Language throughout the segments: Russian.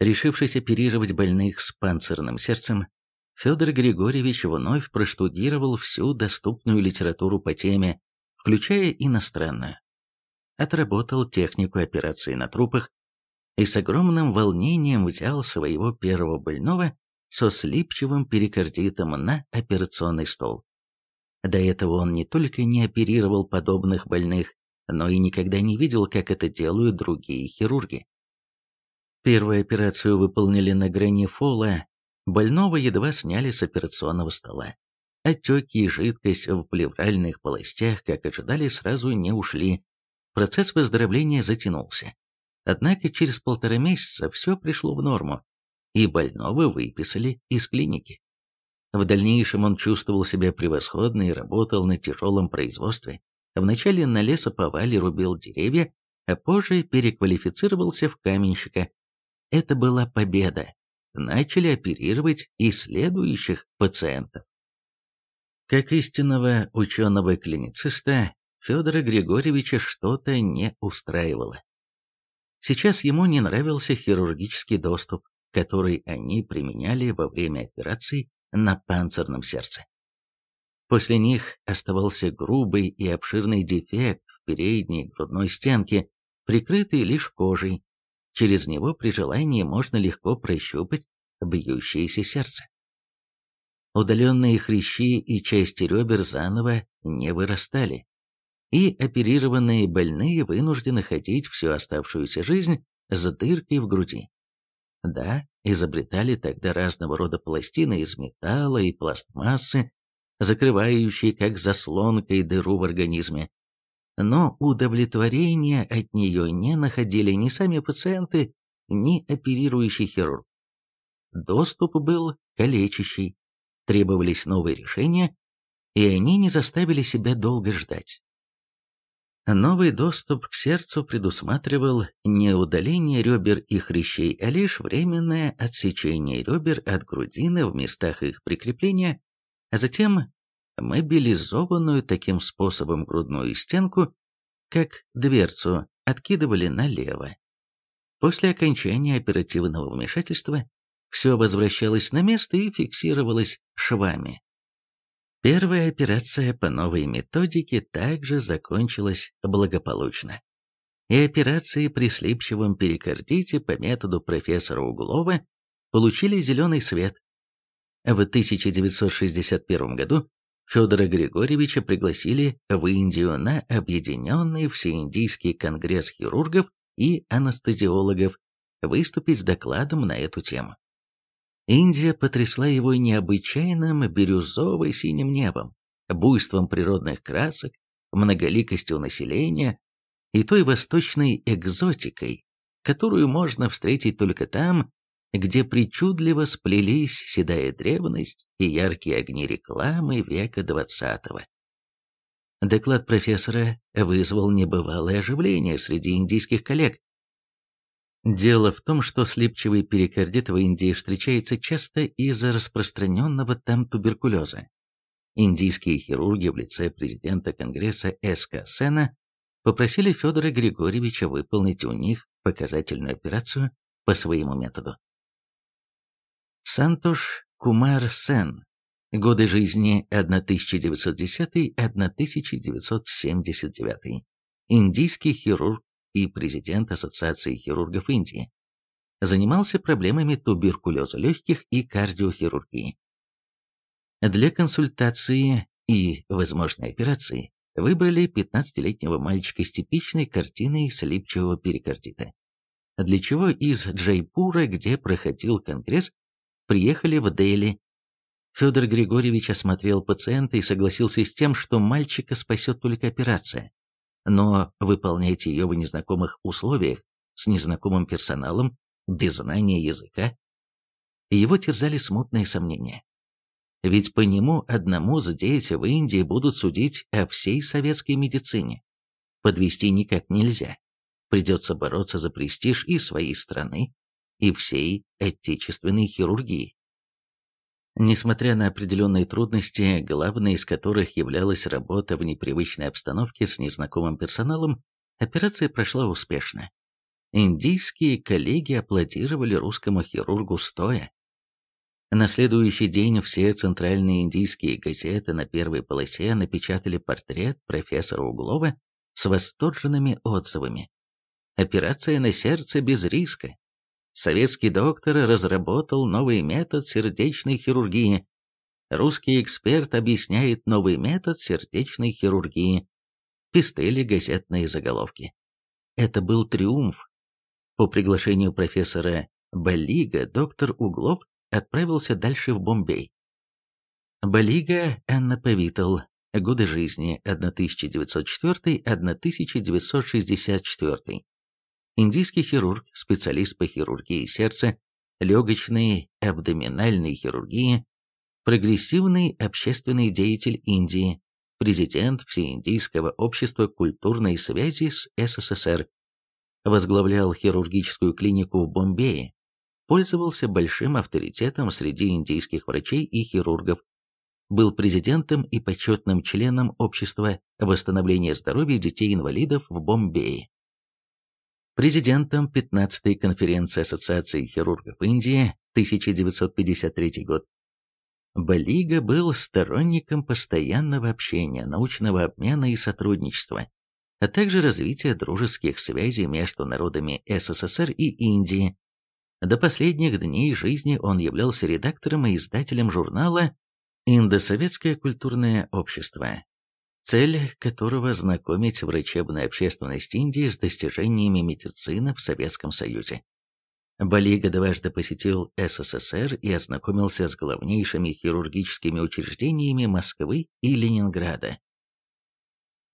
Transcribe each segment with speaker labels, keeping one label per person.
Speaker 1: Решившись оперировать больных с панцирным сердцем, Федор Григорьевич вновь проштудировал всю доступную литературу по теме, включая иностранную. Отработал технику операции на трупах и с огромным волнением взял своего первого больного со слипчивым перикардитом на операционный стол. До этого он не только не оперировал подобных больных, но и никогда не видел, как это делают другие хирурги. Первую операцию выполнили на грани фола, больного едва сняли с операционного стола. Отеки и жидкость в плевральных полостях, как ожидали, сразу не ушли. Процесс выздоровления затянулся. Однако через полтора месяца все пришло в норму, и больного выписали из клиники. В дальнейшем он чувствовал себя превосходно и работал на тяжелом производстве. Вначале на лесоповале рубил деревья, а позже переквалифицировался в каменщика. Это была победа. Начали оперировать и следующих пациентов. Как истинного ученого-клинициста, Федора Григорьевича что-то не устраивало. Сейчас ему не нравился хирургический доступ, который они применяли во время операций на панцирном сердце. После них оставался грубый и обширный дефект в передней грудной стенке, прикрытый лишь кожей. Через него при желании можно легко прощупать бьющееся сердце. Удаленные хрящи и части ребер заново не вырастали, и оперированные больные вынуждены ходить всю оставшуюся жизнь с дыркой в груди. Да, изобретали тогда разного рода пластины из металла и пластмассы, закрывающие как заслонкой дыру в организме. Но удовлетворения от нее не находили ни сами пациенты, ни оперирующий хирург. Доступ был калечащий, требовались новые решения, и они не заставили себя долго ждать. Новый доступ к сердцу предусматривал не удаление ребер и хрящей, а лишь временное отсечение ребер от грудины в местах их прикрепления, а затем мобилизованную таким способом грудную стенку, как дверцу, откидывали налево. После окончания оперативного вмешательства все возвращалось на место и фиксировалось швами. Первая операция по новой методике также закончилась благополучно. И операции при слипчивом перикардите по методу профессора Углова получили зеленый свет. В 1961 году Федора Григорьевича пригласили в Индию на Объединенный Всеиндийский конгресс хирургов и анестезиологов выступить с докладом на эту тему. Индия потрясла его необычайным бирюзово-синим небом, буйством природных красок, многоликостью населения и той восточной экзотикой, которую можно встретить только там, где причудливо сплелись седая древность и яркие огни рекламы века XX. Доклад профессора вызвал небывалое оживление среди индийских коллег, Дело в том, что слепчивый перикардит в Индии встречается часто из-за распространенного там туберкулеза. Индийские хирурги в лице президента Конгресса С.К. Сена попросили Федора Григорьевича выполнить у них показательную операцию по своему методу. Сантош Кумар Сен. Годы жизни 1910-1979. Индийский хирург и президент Ассоциации хирургов Индии. Занимался проблемами туберкулеза легких и кардиохирургии. Для консультации и возможной операции выбрали 15-летнего мальчика с типичной картиной слипчивого перикардита. Для чего из Джайпура, где проходил конгресс, приехали в Дели. Федор Григорьевич осмотрел пациента и согласился с тем, что мальчика спасет только операция но выполнять ее в незнакомых условиях, с незнакомым персоналом, без знания языка. Его терзали смутные сомнения. Ведь по нему одному здесь, в Индии, будут судить о всей советской медицине. Подвести никак нельзя. Придется бороться за престиж и своей страны, и всей отечественной хирургии. Несмотря на определенные трудности, главной из которых являлась работа в непривычной обстановке с незнакомым персоналом, операция прошла успешно. Индийские коллеги аплодировали русскому хирургу стоя. На следующий день все центральные индийские газеты на первой полосе напечатали портрет профессора Углова с восторженными отзывами. Операция на сердце без риска. Советский доктор разработал новый метод сердечной хирургии. Русский эксперт объясняет новый метод сердечной хирургии. Пестели газетные заголовки. Это был триумф. По приглашению профессора Балига доктор Углов отправился дальше в Бомбей. Балига Анна Павитл. Годы жизни 1904-1964. Индийский хирург, специалист по хирургии сердца, легочной, абдоминальной хирургии, прогрессивный общественный деятель Индии, президент Всеиндийского общества культурной связи с СССР, возглавлял хирургическую клинику в Бомбее, пользовался большим авторитетом среди индийских врачей и хирургов, был президентом и почетным членом Общества восстановления здоровья детей-инвалидов в Бомбее. Президентом 15-й конференции Ассоциации хирургов Индии 1953 год. Балига был сторонником постоянного общения, научного обмена и сотрудничества, а также развития дружеских связей между народами СССР и Индии, до последних дней жизни он являлся редактором и издателем журнала «Индосоветское культурное общество», цель которого – знакомить врачебную общественность Индии с достижениями медицины в Советском Союзе. Балига дважды посетил СССР и ознакомился с главнейшими хирургическими учреждениями Москвы и Ленинграда.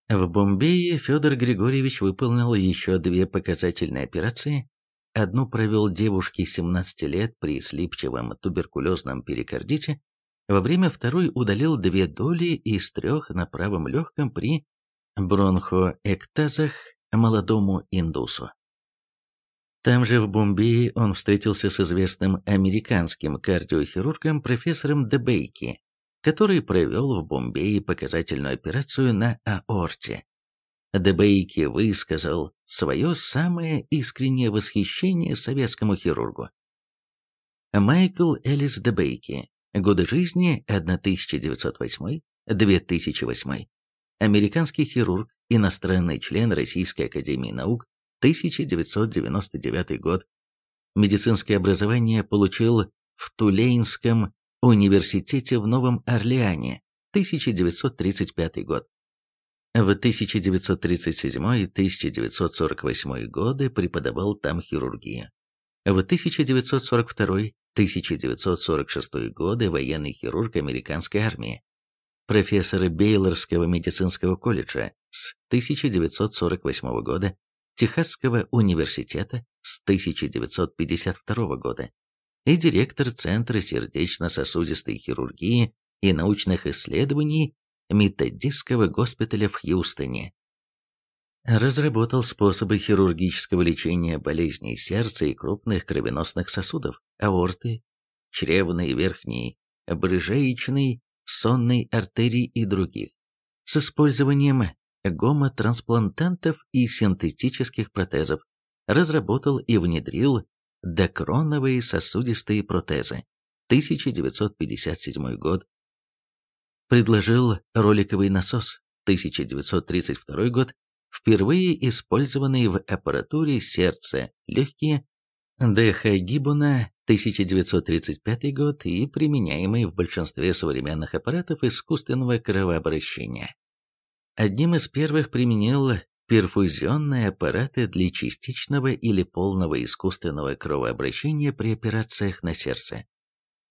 Speaker 1: В Бомбее Федор Григорьевич выполнил еще две показательные операции, Одну провел девушке 17 лет при слипчивом туберкулезном перикардите, во время второй удалил две доли из трех на правом легком при бронхоэктазах молодому индусу. Там же в Бомбее он встретился с известным американским кардиохирургом профессором Дебейки, который провел в Бомбее показательную операцию на аорте. Дебейки высказал свое самое искреннее восхищение советскому хирургу. Майкл Элис Дебейки. Годы жизни 1908-2008. Американский хирург, иностранный член Российской Академии Наук, 1999 год. Медицинское образование получил в Тулейнском университете в Новом Орлеане, 1935 год. В 1937-1948 годы преподавал там хирургию. В 1942-1946 годы военный хирург американской армии. Профессор Бейлорского медицинского колледжа с 1948 года, Техасского университета с 1952 года и директор Центра сердечно-сосудистой хирургии и научных исследований методистского госпиталя в Хьюстоне. Разработал способы хирургического лечения болезней сердца и крупных кровеносных сосудов, аорты, чревной верхней, брыжеечной, сонной артерии и других, с использованием гомотрансплантантов и синтетических протезов, разработал и внедрил докроновые сосудистые протезы. 1957 год, предложил роликовый насос. 1932 год, впервые использованный в аппаратуре сердца, легкие, Д.Х. Гиббона 1935 год и применяемый в большинстве современных аппаратов искусственного кровообращения. Одним из первых применил перфузионные аппараты для частичного или полного искусственного кровообращения при операциях на сердце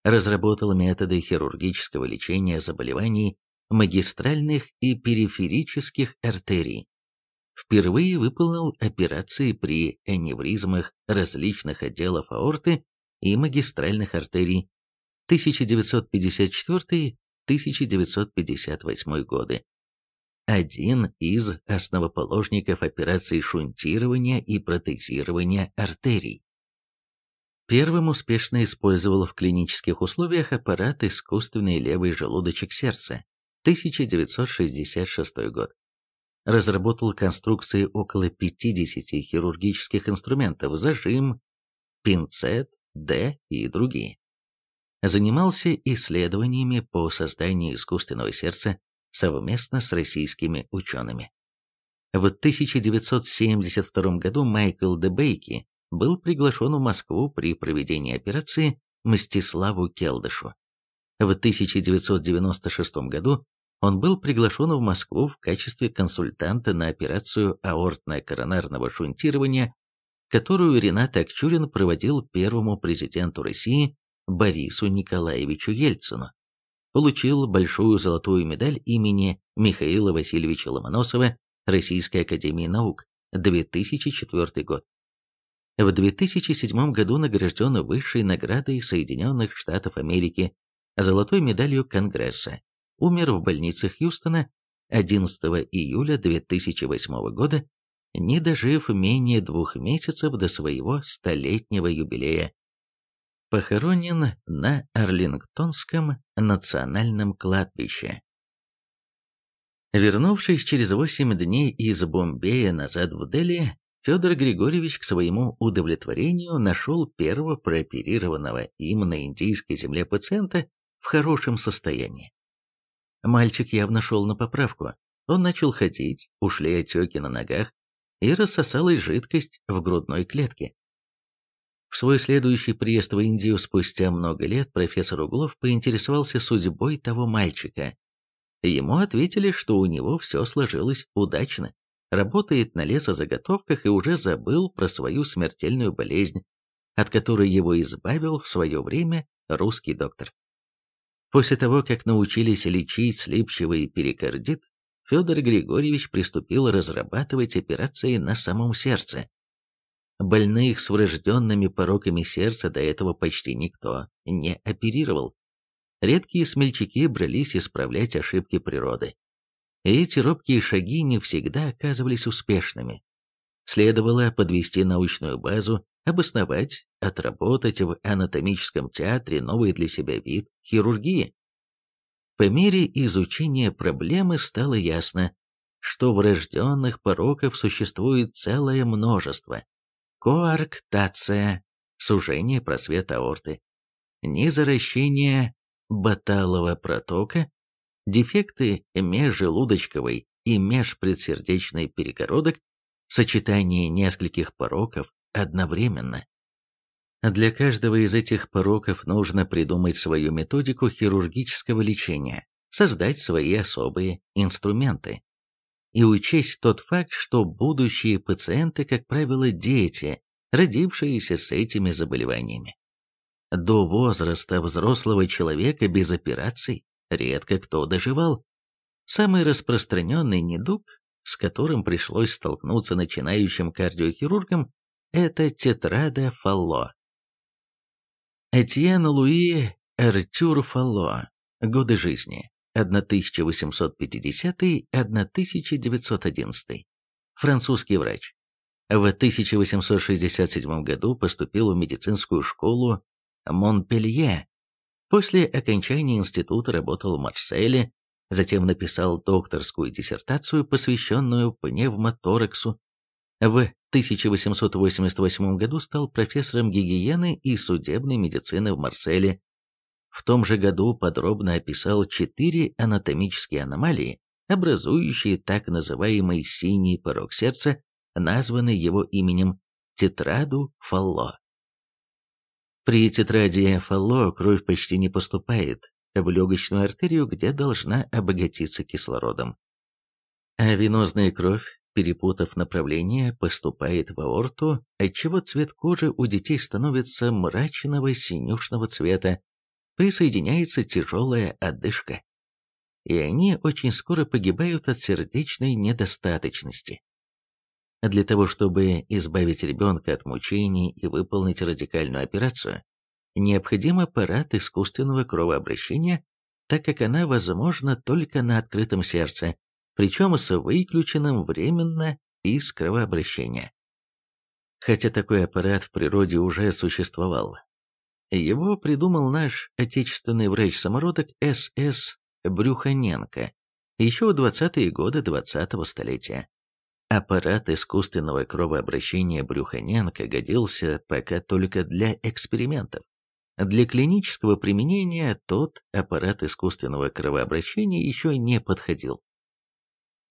Speaker 1: разработал методы хирургического лечения заболеваний магистральных и периферических артерий. Впервые выполнил операции при аневризмах различных отделов аорты и магистральных артерий 1954-1958 годы. Один из основоположников операций шунтирования и протезирования артерий. Первым успешно использовал в клинических условиях аппарат искусственный левый желудочек сердца, 1966 год. Разработал конструкции около 50 хирургических инструментов, зажим, пинцет, Д и другие. Занимался исследованиями по созданию искусственного сердца совместно с российскими учеными. В 1972 году Майкл Дебейки был приглашен в Москву при проведении операции Мстиславу Келдышу. В 1996 году он был приглашен в Москву в качестве консультанта на операцию аортно-коронарного шунтирования, которую Ренат Акчурин проводил первому президенту России Борису Николаевичу Ельцину. Получил большую золотую медаль имени Михаила Васильевича Ломоносова Российской Академии Наук, 2004 год. В 2007 году награжден высшей наградой Соединенных Штатов Америки золотой медалью Конгресса умер в больнице Хьюстона 11 июля 2008 года, не дожив менее двух месяцев до своего столетнего юбилея. Похоронен на Арлингтонском национальном кладбище. Вернувшись через восемь дней из Бомбея назад в Дели, Федор Григорьевич к своему удовлетворению нашел первого прооперированного им на индийской земле пациента в хорошем состоянии. Мальчик явно шел на поправку. Он начал ходить, ушли отеки на ногах, и рассосалась жидкость в грудной клетке. В свой следующий приезд в Индию спустя много лет профессор Углов поинтересовался судьбой того мальчика. Ему ответили, что у него все сложилось удачно, работает на лесозаготовках и уже забыл про свою смертельную болезнь, от которой его избавил в свое время русский доктор. После того, как научились лечить слипчивый перикардит, Федор Григорьевич приступил разрабатывать операции на самом сердце. Больных с врожденными пороками сердца до этого почти никто не оперировал. Редкие смельчаки брались исправлять ошибки природы. И эти робкие шаги не всегда оказывались успешными. Следовало подвести научную базу обосновать, отработать в анатомическом театре новый для себя вид хирургии. По мере изучения проблемы стало ясно, что врожденных пороков существует целое множество. Коарктация, сужение просвета аорты, незаращение баталового протока, дефекты межжелудочковой и межпредсердечной перегородок, сочетание нескольких пороков, одновременно. Для каждого из этих пороков нужно придумать свою методику хирургического лечения, создать свои особые инструменты. И учесть тот факт, что будущие пациенты, как правило, дети, родившиеся с этими заболеваниями. До возраста взрослого человека без операций редко кто доживал. Самый распространенный недуг, с которым пришлось столкнуться начинающим кардиохирургам, это тетрада Фалло. Этьен Луи Артюр Фалло. Годы жизни. 1850-1911. Французский врач. В 1867 году поступил в медицинскую школу Монпелье. После окончания института работал в Марселе, затем написал докторскую диссертацию, посвященную пневмотораксу. В 1888 году стал профессором гигиены и судебной медицины в Марселе. В том же году подробно описал четыре анатомические аномалии, образующие так называемый синий порог сердца, названный его именем тетраду Фалло. При тетраде Фалло кровь почти не поступает в легочную артерию, где должна обогатиться кислородом. А венозная кровь перепутав направление, поступает в аорту, отчего цвет кожи у детей становится мрачного синюшного цвета, присоединяется тяжелая одышка. И они очень скоро погибают от сердечной недостаточности. Для того, чтобы избавить ребенка от мучений и выполнить радикальную операцию, необходим аппарат искусственного кровообращения, так как она возможна только на открытом сердце, причем с выключенным временно из кровообращения. Хотя такой аппарат в природе уже существовал. Его придумал наш отечественный врач-самородок С.С. Брюханенко еще в 20-е годы 20-го столетия. Аппарат искусственного кровообращения Брюханенко годился пока только для экспериментов. Для клинического применения тот аппарат искусственного кровообращения еще не подходил.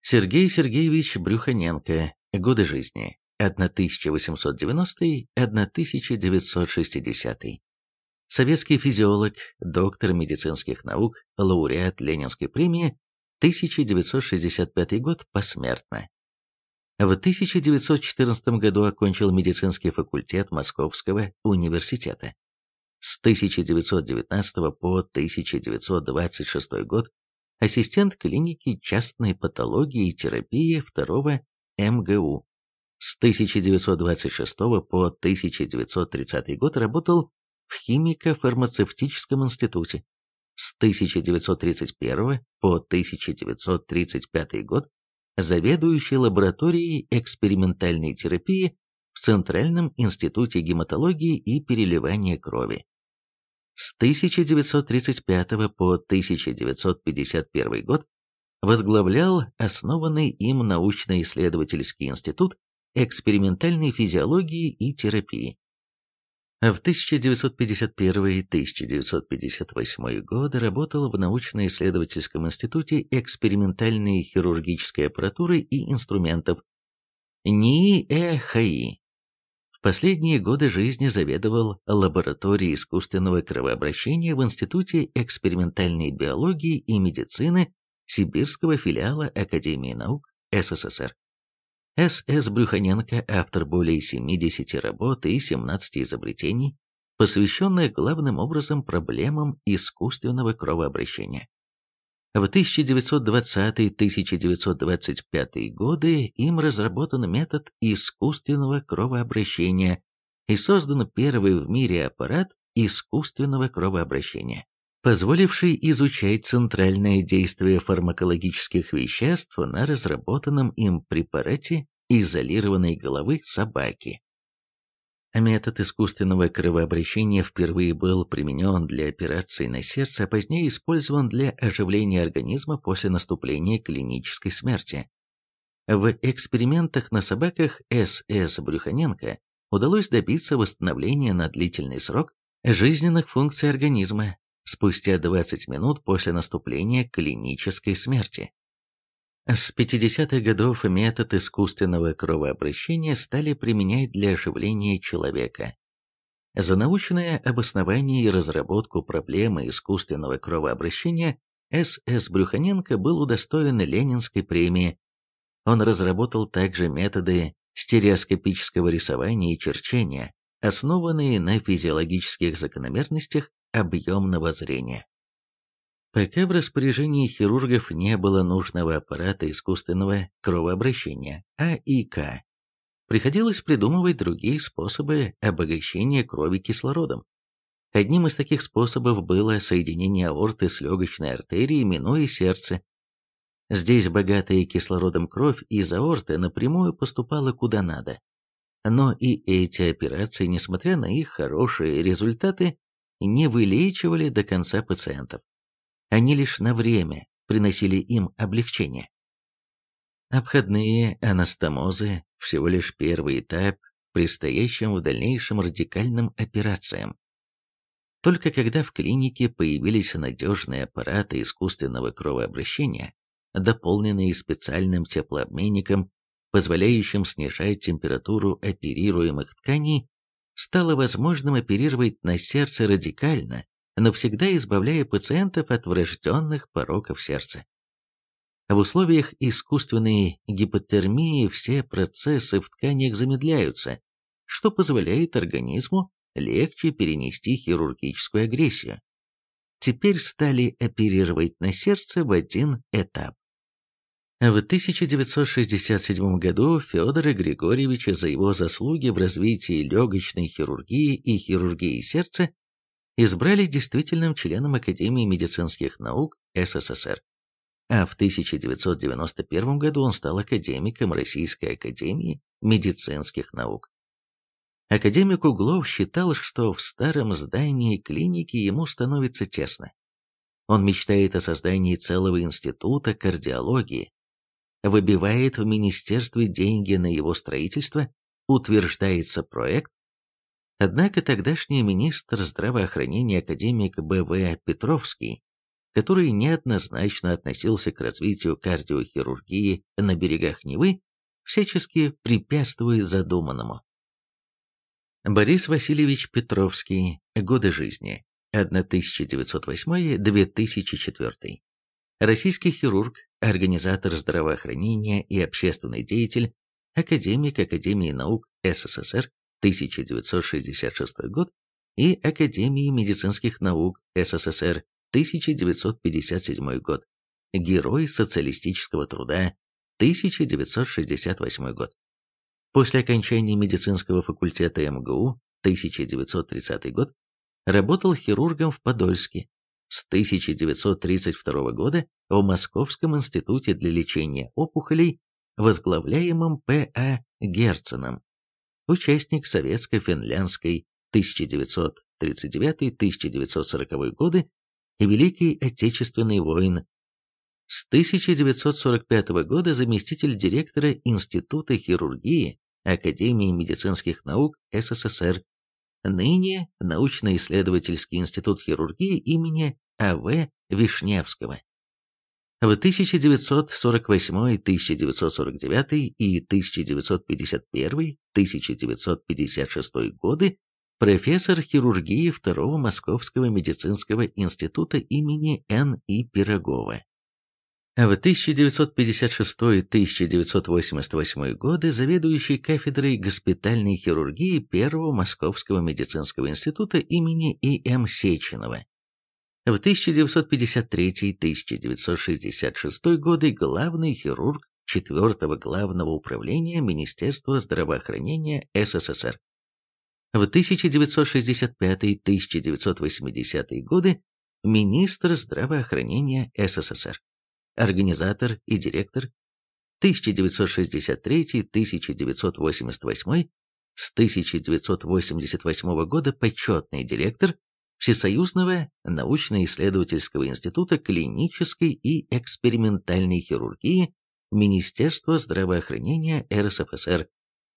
Speaker 1: Сергей Сергеевич Брюханенко. Годы жизни. 1890-1960. Советский физиолог, доктор медицинских наук, лауреат Ленинской премии, 1965 год посмертно. В 1914 году окончил медицинский факультет Московского университета. С 1919 по 1926 год ассистент клиники частной патологии и терапии 2 МГУ. С 1926 по 1930 год работал в химико-фармацевтическом институте. С 1931 по 1935 год заведующий лабораторией экспериментальной терапии в Центральном институте гематологии и переливания крови. С 1935 по 1951 год возглавлял основанный им научно-исследовательский институт экспериментальной физиологии и терапии. В 1951-1958 годы работал в научно-исследовательском институте экспериментальной хирургической аппаратуры и инструментов. В последние годы жизни заведовал лабораторией искусственного кровообращения в Институте экспериментальной биологии и медицины Сибирского филиала Академии наук СССР. С.С. Брюханенко – автор более 70 работ и 17 изобретений, посвященных главным образом проблемам искусственного кровообращения. В 1920-1925 годы им разработан метод искусственного кровообращения и создан первый в мире аппарат искусственного кровообращения позволивший изучать центральное действие фармакологических веществ на разработанном им препарате изолированной головы собаки. Метод искусственного кровообращения впервые был применен для операций на сердце, а позднее использован для оживления организма после наступления клинической смерти. В экспериментах на собаках С.С. Брюханенко удалось добиться восстановления на длительный срок жизненных функций организма, спустя 20 минут после наступления клинической смерти. С 50-х годов метод искусственного кровообращения стали применять для оживления человека. За научное обоснование и разработку проблемы искусственного кровообращения С.С. Брюханенко был удостоен Ленинской премии. Он разработал также методы стереоскопического рисования и черчения, основанные на физиологических закономерностях объемного зрения. Пока в распоряжении хирургов не было нужного аппарата искусственного кровообращения, АИК, приходилось придумывать другие способы обогащения крови кислородом. Одним из таких способов было соединение аорты с легочной артерией, минуя сердце. Здесь богатая кислородом кровь из аорты напрямую поступала куда надо. Но и эти операции, несмотря на их хорошие результаты, не вылечивали до конца пациентов. Они лишь на время приносили им облегчение. Обходные анастомозы – всего лишь первый этап в предстоящем в дальнейшем радикальным операциям. Только когда в клинике появились надежные аппараты искусственного кровообращения, дополненные специальным теплообменником, позволяющим снижать температуру оперируемых тканей, стало возможным оперировать на сердце радикально, навсегда избавляя пациентов от врожденных пороков сердца. В условиях искусственной гипотермии все процессы в тканях замедляются, что позволяет организму легче перенести хирургическую агрессию. Теперь стали оперировать на сердце в один этап. В 1967 году Федора Григорьевича за его заслуги в развитии легочной хирургии и хирургии сердца избрали действительным членом Академии медицинских наук СССР. А в 1991 году он стал академиком Российской Академии медицинских наук. Академик Углов считал, что в старом здании клиники ему становится тесно. Он мечтает о создании целого института кардиологии, выбивает в министерстве деньги на его строительство, утверждается проект. Однако тогдашний министр здравоохранения академик Б.В. Петровский, который неоднозначно относился к развитию кардиохирургии на берегах Невы, всячески препятствует задуманному. Борис Васильевич Петровский. Годы жизни. 1908-2004. Российский хирург, организатор здравоохранения и общественный деятель, академик Академии наук СССР 1966 год и Академии медицинских наук СССР 1957 год, Герой социалистического труда 1968 год. После окончания медицинского факультета МГУ 1930 год работал хирургом в Подольске. С 1932 года в Московском институте для лечения опухолей, возглавляемом П.А. Герценом. Участник советско-финляндской 1939-1940 годы и Великий Отечественный войн. С 1945 года заместитель директора Института хирургии Академии медицинских наук СССР ныне научно-исследовательский институт хирургии имени А.В. Вишневского. В 1948, 1949 и 1951-1956 годы профессор хирургии Второго Московского медицинского института имени Н.И. Пирогова. В 1956-1988 годы заведующий кафедрой госпитальной хирургии Первого Московского медицинского института имени И.М. Сеченова. В 1953-1966 годы главный хирург 4 Главного управления Министерства здравоохранения СССР. В 1965-1980 годы министр здравоохранения СССР организатор и директор, 1963-1988, с 1988 года почетный директор Всесоюзного научно-исследовательского института клинической и экспериментальной хирургии Министерства здравоохранения РСФСР,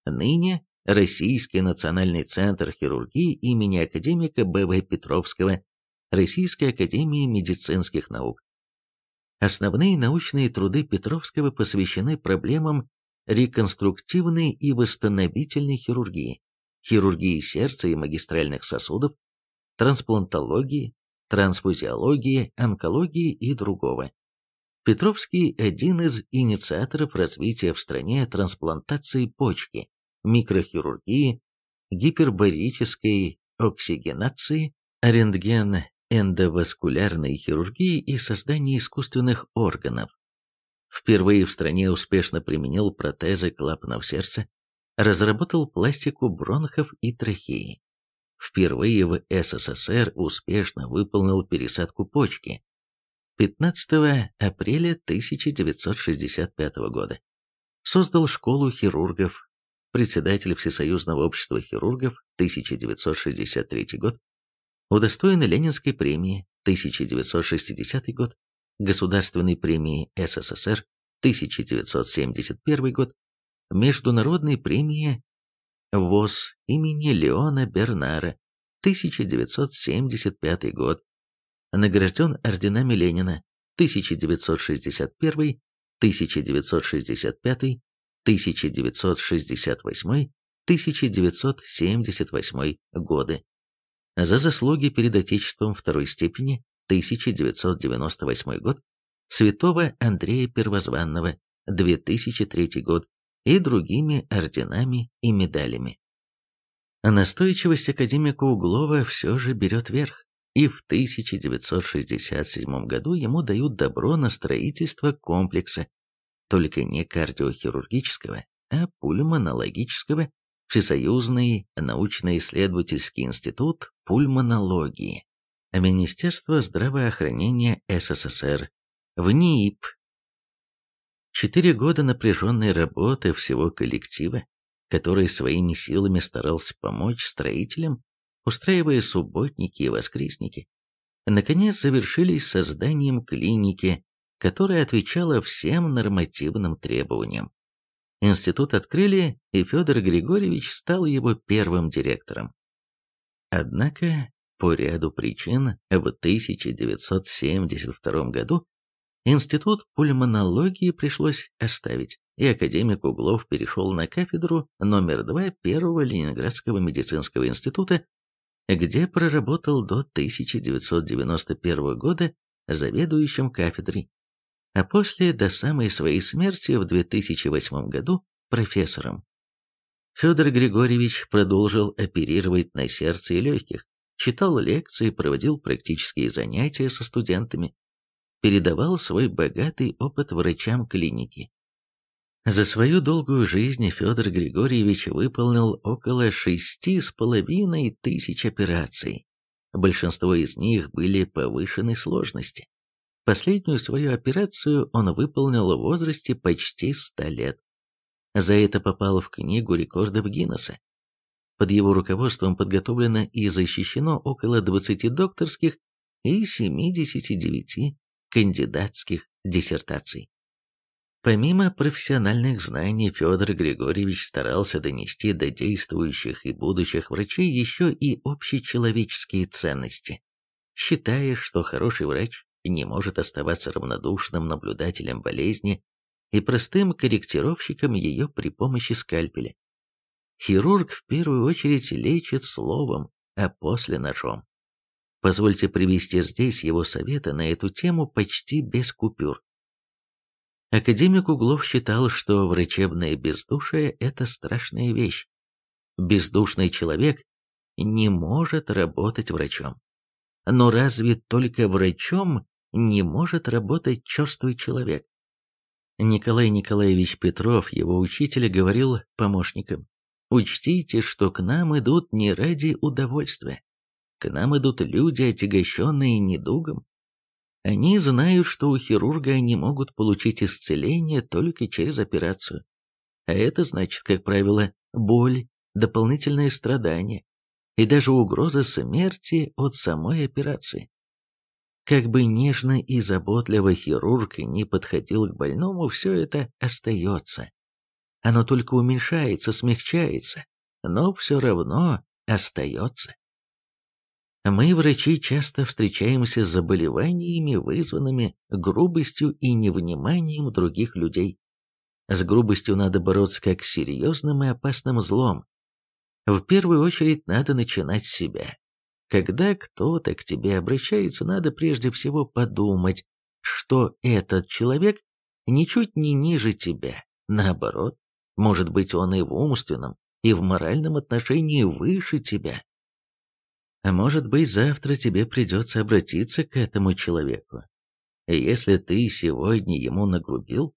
Speaker 1: ныне Российский национальный центр хирургии имени академика Б.В. Петровского, Российской академии медицинских наук. Основные научные труды Петровского посвящены проблемам реконструктивной и восстановительной хирургии, хирургии сердца и магистральных сосудов, трансплантологии, трансфузиологии, онкологии и другого. Петровский – один из инициаторов развития в стране трансплантации почки, микрохирургии, гипербарической оксигенации, рентген эндоваскулярной хирургии и создания искусственных органов. Впервые в стране успешно применил протезы клапанов сердца, разработал пластику бронхов и трахеи. Впервые в СССР успешно выполнил пересадку почки. 15 апреля 1965 года. Создал школу хирургов, председатель Всесоюзного общества хирургов 1963 год, удостоен Ленинской премии 1960 год, Государственной премии СССР 1971 год, Международной премии ВОЗ имени Леона Бернара 1975 год, награжден орденами Ленина 1961, 1965, 1968, 1978 годы. За заслуги перед Отечеством второй степени 1998 год, святого Андрея Первозванного 2003 год и другими орденами и медалями. Настойчивость академика Углова все же берет верх, и в 1967 году ему дают добро на строительство комплекса, только не кардиохирургического, а пульмонологического Всесоюзный научно-исследовательский институт пульмонологии, Министерство здравоохранения СССР, в НИИП. Четыре года напряженной работы всего коллектива, который своими силами старался помочь строителям, устраивая субботники и воскресники, наконец завершились созданием клиники, которая отвечала всем нормативным требованиям. Институт открыли, и Федор Григорьевич стал его первым директором. Однако, по ряду причин, в 1972 году Институт пульмонологии пришлось оставить, и академик Углов перешел на кафедру номер 2 Первого Ленинградского медицинского института, где проработал до 1991 года заведующим кафедрой, а после до самой своей смерти в 2008 году профессором. Федор Григорьевич продолжил оперировать на сердце и легких, читал лекции, проводил практические занятия со студентами, передавал свой богатый опыт врачам клиники. За свою долгую жизнь Федор Григорьевич выполнил около шести с половиной тысяч операций. Большинство из них были повышенной сложности. Последнюю свою операцию он выполнил в возрасте почти 100 лет. За это попал в книгу рекордов Гиннесса. Под его руководством подготовлено и защищено около 20 докторских и 79 кандидатских диссертаций. Помимо профессиональных знаний, Федор Григорьевич старался донести до действующих и будущих врачей еще и общечеловеческие ценности, считая, что хороший врач не может оставаться равнодушным наблюдателем болезни и простым корректировщиком ее при помощи скальпеля. Хирург в первую очередь лечит словом, а после ножом. Позвольте привести здесь его советы на эту тему почти без купюр. Академик Углов считал, что врачебное бездушие – это страшная вещь. Бездушный человек не может работать врачом. Но разве только врачом не может работать черствый человек? Николай Николаевич Петров, его учитель, говорил помощникам, «Учтите, что к нам идут не ради удовольствия, к нам идут люди, отягощенные недугом. Они знают, что у хирурга они могут получить исцеление только через операцию. А это значит, как правило, боль, дополнительные страдания и даже угроза смерти от самой операции. Как бы нежно и заботливо хирург не подходил к больному, все это остается. Оно только уменьшается, смягчается, но все равно остается. Мы, врачи, часто встречаемся с заболеваниями, вызванными грубостью и невниманием других людей. С грубостью надо бороться как с серьезным и опасным злом. В первую очередь надо начинать с себя. Когда кто-то к тебе обращается, надо прежде всего подумать, что этот человек ничуть не ниже тебя. Наоборот, может быть, он и в умственном, и в моральном отношении выше тебя. А может быть, завтра тебе придется обратиться к этому человеку. Если ты сегодня ему нагрубил,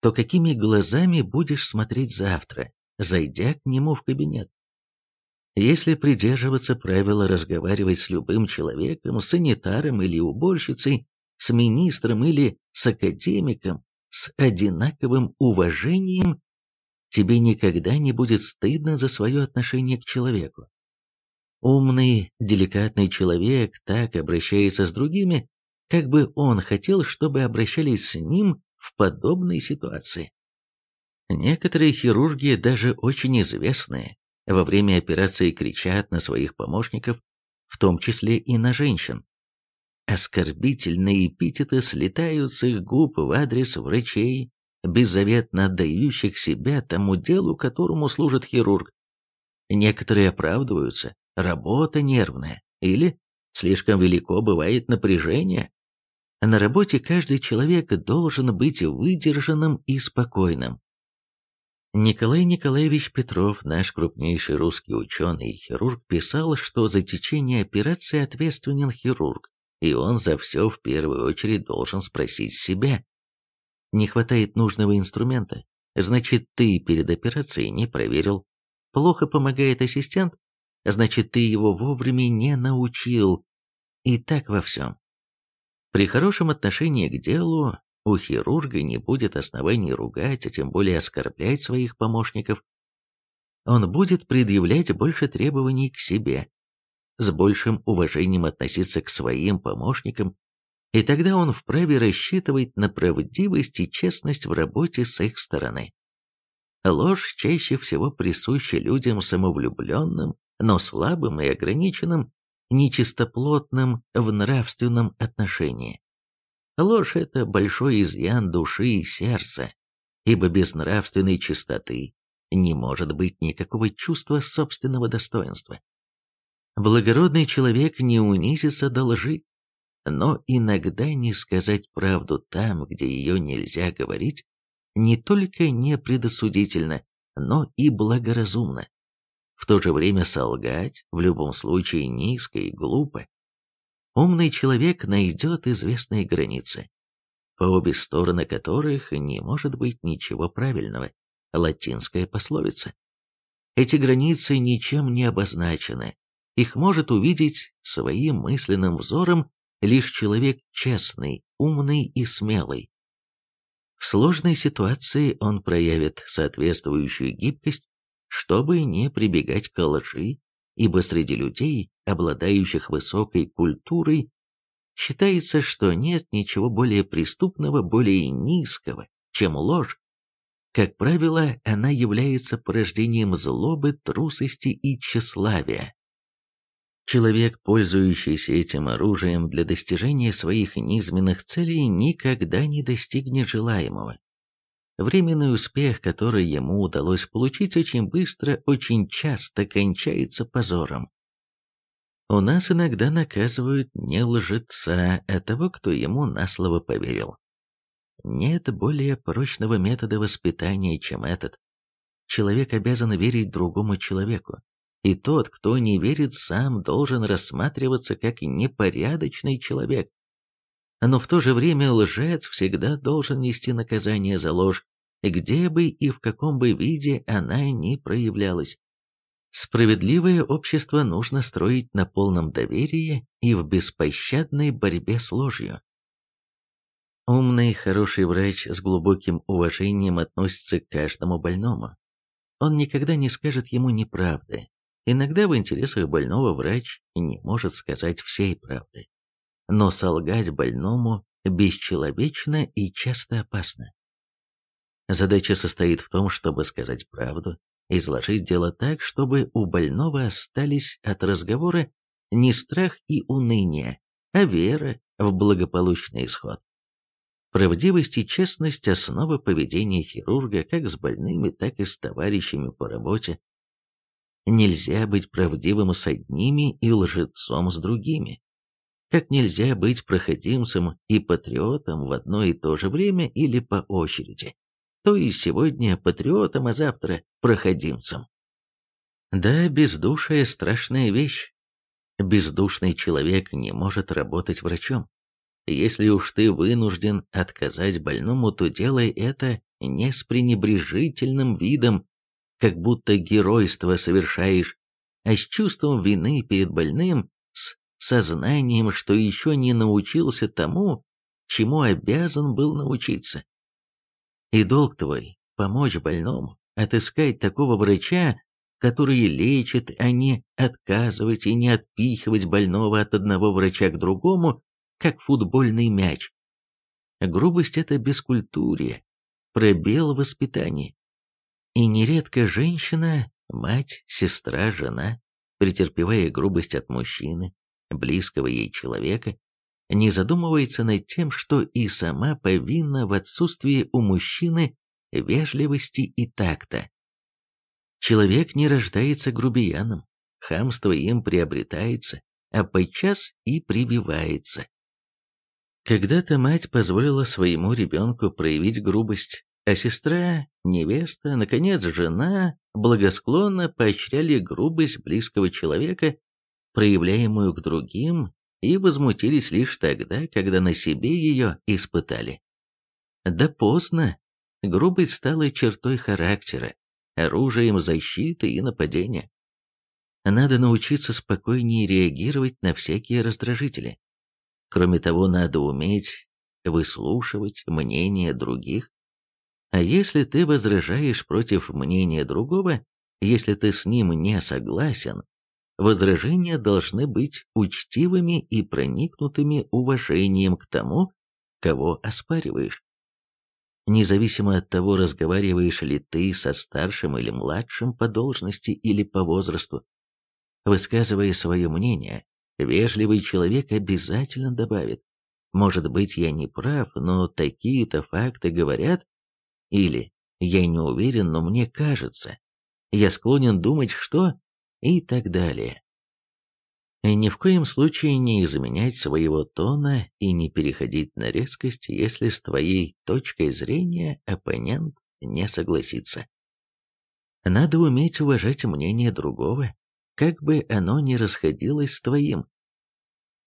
Speaker 1: то какими глазами будешь смотреть завтра, зайдя к нему в кабинет? Если придерживаться правила разговаривать с любым человеком, с санитаром или уборщицей, с министром или с академиком, с одинаковым уважением, тебе никогда не будет стыдно за свое отношение к человеку. Умный, деликатный человек так обращается с другими, как бы он хотел, чтобы обращались с ним в подобной ситуации. Некоторые хирурги, даже очень известные, во время операции кричат на своих помощников, в том числе и на женщин. Оскорбительные эпитеты слетают с их губ в адрес врачей, беззаветно отдающих себя тому делу, которому служит хирург. Некоторые оправдываются, работа нервная, или слишком велико бывает напряжение. На работе каждый человек должен быть выдержанным и спокойным. Николай Николаевич Петров, наш крупнейший русский ученый и хирург, писал, что за течение операции ответственен хирург, и он за все в первую очередь должен спросить себя. Не хватает нужного инструмента, значит ты перед операцией не проверил. Плохо помогает ассистент, значит ты его вовремя не научил. И так во всем. При хорошем отношении к делу у хирурга не будет оснований ругать, а тем более оскорблять своих помощников. Он будет предъявлять больше требований к себе. с большим уважением относиться к своим помощникам, и тогда он вправе рассчитывать на правдивость и честность в работе с их стороны. Ложь чаще всего присуща людям самовлюбленным, но слабым и ограниченным, нечистоплотным в нравственном отношении. Ложь – это большой изъян души и сердца, ибо без нравственной чистоты не может быть никакого чувства собственного достоинства. Благородный человек не унизится до лжи, но иногда не сказать правду там, где ее нельзя говорить, не только не предосудительно, но и благоразумно. В то же время солгать в любом случае низко и глупо. Умный человек найдет известные границы, по обе стороны которых не может быть ничего правильного. Латинская пословица. Эти границы ничем не обозначены. Их может увидеть своим мысленным взором лишь человек честный, умный и смелый. В сложной ситуации он проявит соответствующую гибкость, чтобы не прибегать к лжи, ибо среди людей, обладающих высокой культурой, считается, что нет ничего более преступного, более низкого, чем ложь. Как правило, она является порождением злобы, трусости и тщеславия. Человек, пользующийся этим оружием для достижения своих низменных целей, никогда не достигнет желаемого. Временный успех, который ему удалось получить очень быстро, очень часто кончается позором. У нас иногда наказывают не лжеца, а того, кто ему на слово поверил. Нет более прочного метода воспитания, чем этот. Человек обязан верить другому человеку, и тот, кто не верит сам, должен рассматриваться как непорядочный человек. Но в то же время лжец всегда должен нести наказание за ложь, где бы и в каком бы виде она ни проявлялась. Справедливое общество нужно строить на полном доверии и в беспощадной борьбе с ложью. Умный, хороший врач с глубоким уважением относится к каждому больному. Он никогда не скажет ему неправды, Иногда в интересах больного врач не может сказать всей правды. Но солгать больному бесчеловечно и часто опасно. Задача состоит в том, чтобы сказать правду, изложить дело так, чтобы у больного остались от разговора не страх и уныние, а вера в благополучный исход. Правдивость и честность – основа поведения хирурга как с больными, так и с товарищами по работе, Нельзя быть правдивым с одними и лжецом с другими. Как нельзя быть проходимцем и патриотом в одно и то же время или по очереди. То и сегодня патриотом, а завтра проходимцем. Да, бездушие – страшная вещь. Бездушный человек не может работать врачом. Если уж ты вынужден отказать больному, то делай это не с пренебрежительным видом как будто геройство совершаешь, а с чувством вины перед больным, сознанием, что еще не научился тому, чему обязан был научиться. И долг твой – помочь больному, отыскать такого врача, который лечит, а не отказывать и не отпихивать больного от одного врача к другому, как футбольный мяч. Грубость – это бескультурие, пробел воспитания. И нередко женщина, мать, сестра, жена, претерпевая грубость от мужчины, близкого ей человека, не задумывается над тем, что и сама повинна в отсутствии у мужчины вежливости и такта. Человек не рождается грубияном, хамство им приобретается, а подчас и прививается. Когда-то мать позволила своему ребенку проявить грубость, а сестра, невеста, наконец, жена благосклонно поощряли грубость близкого человека, проявляемую к другим, и возмутились лишь тогда, когда на себе ее испытали. Да поздно. Грубость стала чертой характера, оружием защиты и нападения. Надо научиться спокойнее реагировать на всякие раздражители. Кроме того, надо уметь выслушивать мнение других, а если ты возражаешь против мнения другого, если ты с ним не согласен, возражения должны быть учтивыми и проникнутыми уважением к тому, кого оспариваешь. Независимо от того, разговариваешь ли ты со старшим или младшим по должности или по возрасту, высказывая свое мнение, вежливый человек обязательно добавит, может быть, я не прав, но такие-то факты говорят, или я не уверен, но мне кажется, я склонен думать, что и так далее. И ни в коем случае не изменять своего тона и не переходить на резкость, если с твоей точкой зрения оппонент не согласится. Надо уметь уважать мнение другого, как бы оно ни расходилось с твоим.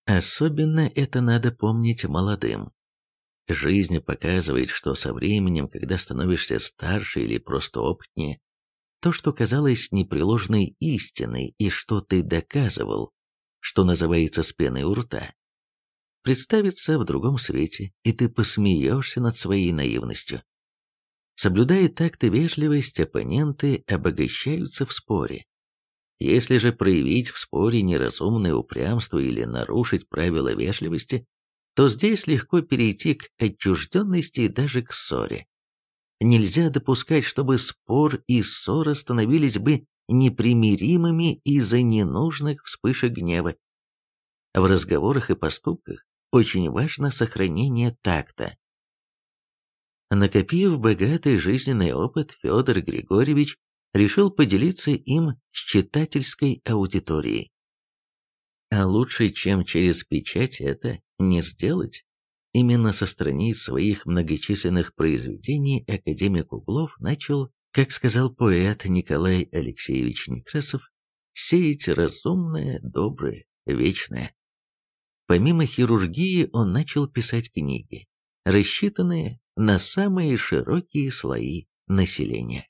Speaker 1: Особенно это надо помнить молодым. Жизнь показывает, что со временем, когда становишься старше или просто опытнее, то, что казалось непреложной истиной и что ты доказывал, что называется с пеной у рта, представится в другом свете, и ты посмеешься над своей наивностью. Соблюдая такт и вежливость, оппоненты обогащаются в споре. Если же проявить в споре неразумное упрямство или нарушить правила вежливости, то здесь легко перейти к отчужденности и даже к ссоре. Нельзя допускать, чтобы спор и ссора становились бы непримиримыми из-за ненужных вспышек гнева. В разговорах и поступках очень важно сохранение такта. Накопив богатый жизненный опыт, Федор Григорьевич решил поделиться им с читательской аудиторией. А лучше, чем через печать, это не сделать. Именно со страниц своих многочисленных произведений академик Углов начал, как сказал поэт Николай Алексеевич Некрасов, сеять разумное, доброе, вечное. Помимо хирургии он начал писать книги, рассчитанные на самые широкие слои населения.